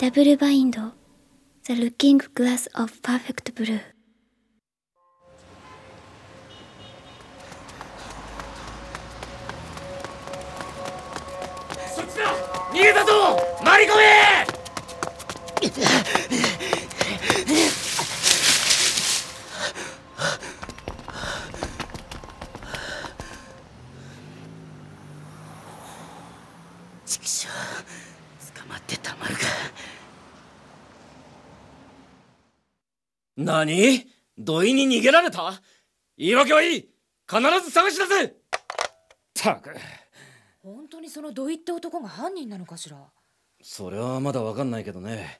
ダブルバインド The Looking Glass of Perfect Blue そっちだ逃げたぞマリコメ畜生捕まってたまるか。何？土井に逃げられた？言い訳はいい。必ず探し出せ。たく。本当にその土井って男が犯人なのかしら？それはまだわかんないけどね。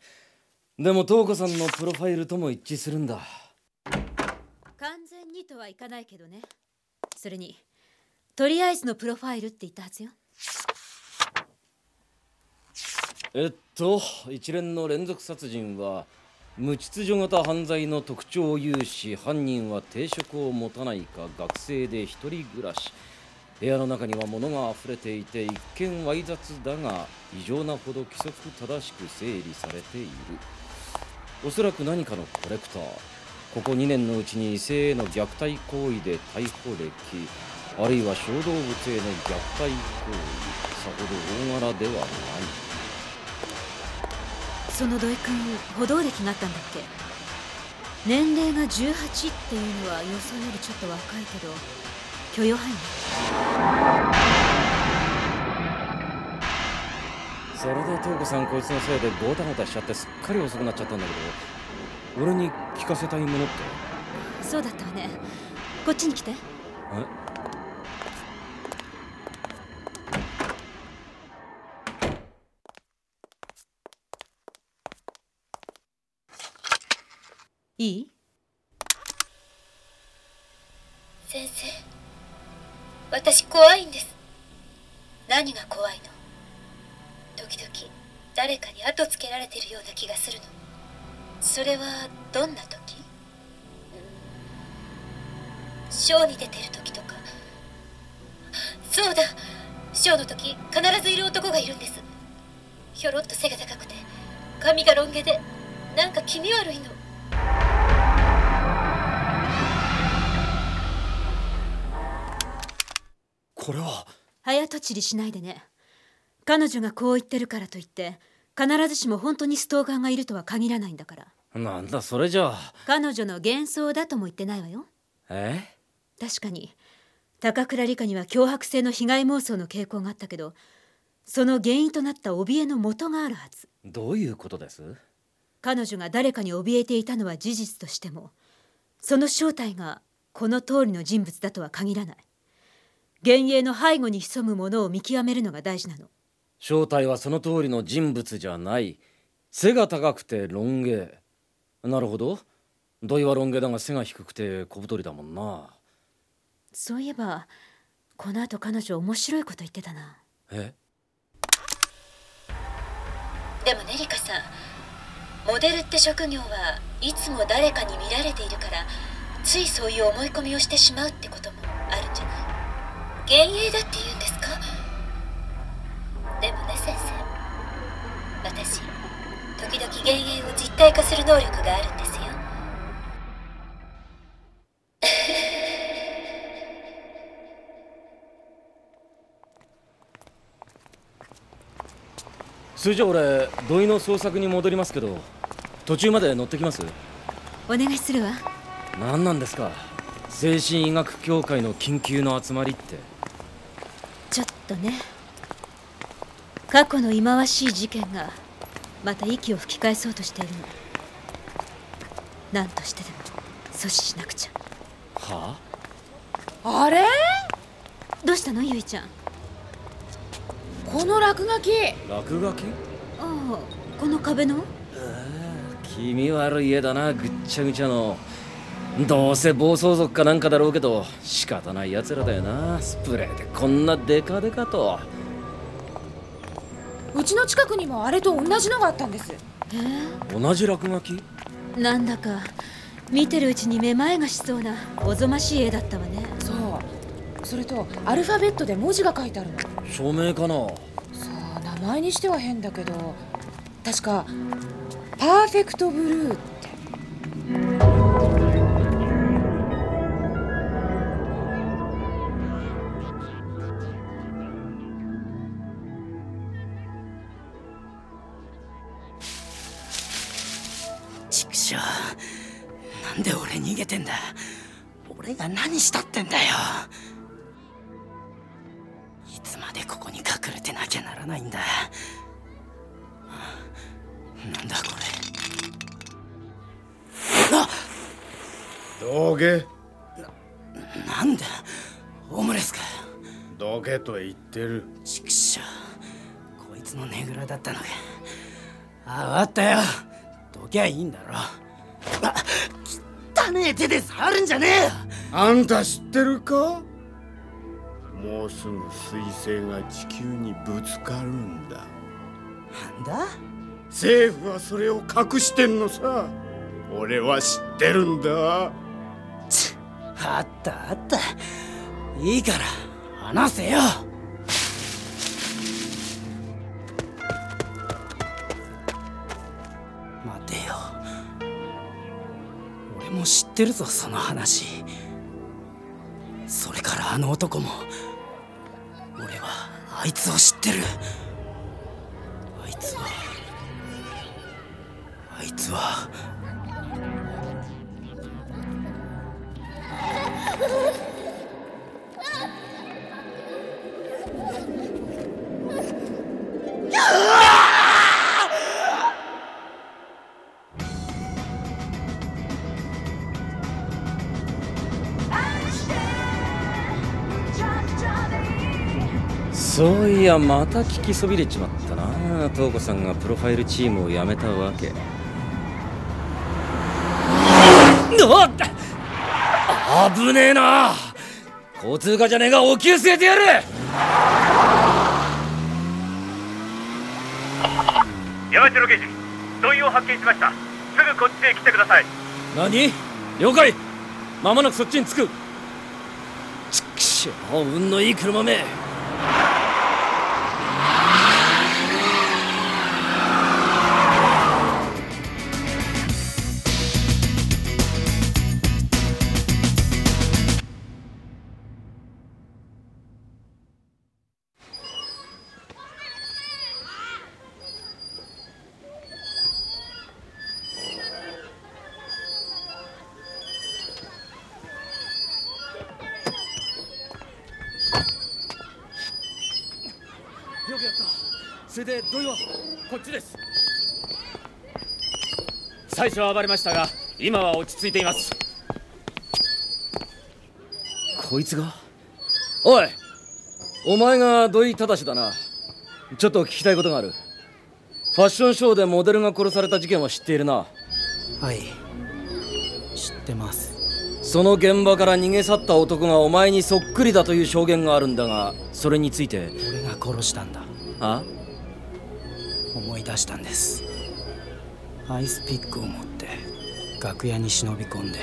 でも東子さんのプロファイルとも一致するんだ。完全にとはいかないけどね。それにとりあえずのプロファイルって言ったはずよえっと一連の連続殺人は無秩序型犯罪の特徴を有し犯人は定職を持たないか学生で一人暮らし。部屋の中には物が溢れていて一見わい雑だが異常なほど規則正しく整理されている。おそらく何かのコレクター。ここ2年のうちに異性への虐待行為で逮捕歴あるいは小動物への虐待行為。さほど大柄ではない。その土井君補導歴があったんだっけ？年齢が18っていうのは予想よりちょっと若いけど許容範囲？それで東子さんこいつのせいでゴタゴタしちゃってすっかり遅くなっちゃったんだけど俺に聞かせたいものって？そうだったわね。こっちに来て。え？いい？先生私怖いんです。何が怖いの？時々誰かに後つけられてるような気がするの。それはどんな時？ショーに出てる時とか。そうだショーの時必ずいる男がいるんです。ひょろっと背が高くて髪がロン毛でなんか気味悪いの。これは。早とちりしないでね。彼女がこう言ってるからといって必ずしも本当にストーカーがいるとは限らないんだから。なんだそれじゃ。あ彼女の幻想だとも言ってないわよ。え？確かに。高倉理香には脅迫性の被害妄想の傾向があったけどその原因となった怯えの元があるはず。どういうことです？彼女が誰かに怯えていたのは事実としてもその正体がこの通りの人物だとは限らない幻影の背後に潜むものを見極めるのが大事なの。正体はその通りの人物じゃない。背が高くてロン毛。なるほど。土井はロン毛だが背が低くて小太りだもんな。そういえばこの後彼女面白いこと言ってたな。え？でもねリカさんモデルって職業はいつも誰かに見られているからついそういう思い込みをしてしまうってことも幻影だって言うんですか？でもね先生。私時々幻影を実体化する能力があるんですよ。それじゃあ俺土井の捜索に戻りますけど途中まで乗ってきます？お願いするわ。何なんですか？精神医学協会の緊急の集まりってとね。過去の忌まわしい事件がまた息を吹き返そうとしているの。何としてでも阻止しなくちゃ。はあ？あれ？どうしたの？ゆいちゃん。あこの落書き。落書き？あこの壁の？気味悪い家だなぐっちゃぐちゃのどうせ暴走族かなんかだろうけど仕方ない奴らだよな。スプレーでこんなデカデカと。うちの近くにもあれと同じのがあったんです。同じ落書き？なんだか見てるうちにめまいがしそうなおぞましい絵だったわね。そう。それとアルファベットで文字が書いてあるの。署名かな？そう名前にしては変だけど確か「パーフェクトブルー」畜生。なんで俺逃げてんだ。俺が何したってんだよ。いつまでここに隠れてなきゃならないんだ。なんだこれ。あどけなんだ？オムレスか。どけと言ってる。畜生。こいつのねぐらだったのか。あわかったよどきゃいいんだろ。あ汚ねえ手で触るんじゃねえよ。あんた知ってるか？もうすぐ彗星が地球にぶつかるんだ。なんだ？政府はそれを隠してんのさ。俺は知ってるんだ。ちあったあった。いいから話せよ知ってるぞその話。それからあの男も俺はあいつを知ってる。あいつはあいつはやまた聞きそびれちまったな。東子さんがプロファイルチームを辞めたわけ。あっ危ねえな。交通課じゃねえがお灸据えてやる。山城刑事同意を発見しました。すぐこっちへ来てください。何？了解。まもなくそっちに着く。ちくしょう運のいい車めそれで土井はこっちです。最初は暴れましたが今は落ち着いています。こいつが？おいお前が土井正だな。ちょっと聞きたいことがある。ファッションショーでモデルが殺された事件は知っているな。はい。知ってます。その現場から逃げ去った男がお前にそっくりだという証言があるんだがそれについて。俺が殺したんだ。あ？思い出したんです。アイスピックを持って楽屋に忍び込んで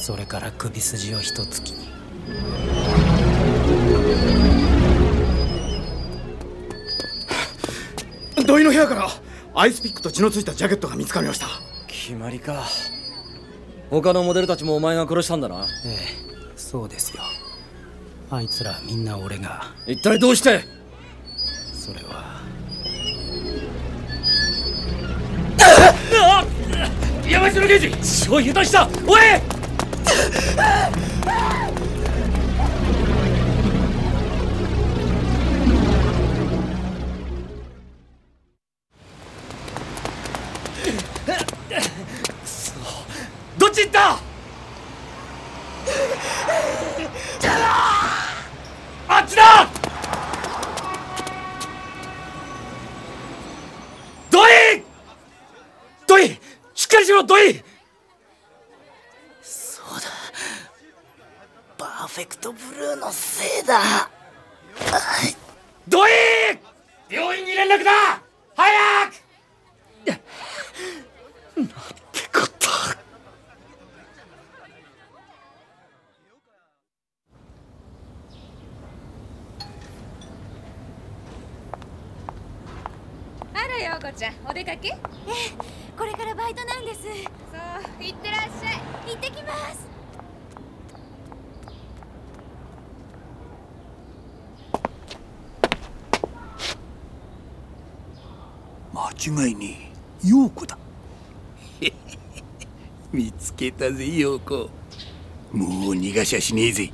それから首筋を一突きに土井の部屋からアイスピックと血のついたジャケットが見つかりました。決まりか。他のモデルたちもお前が殺したんだな。ええそうですよ。あいつらみんな俺が。一体どうして？それは山城刑事血を油断した。おい！ろドイそうだ。パーフェクトブルーのせいだ。ドイ病院に連絡だ！早く！ってこと。あらようこちゃん。お出かけ？これからバイトなんです。そう行ってらっしゃい。行ってきます。間違いねえ陽子だ。見つけたぜ陽子。もう逃がしゃしねえぜ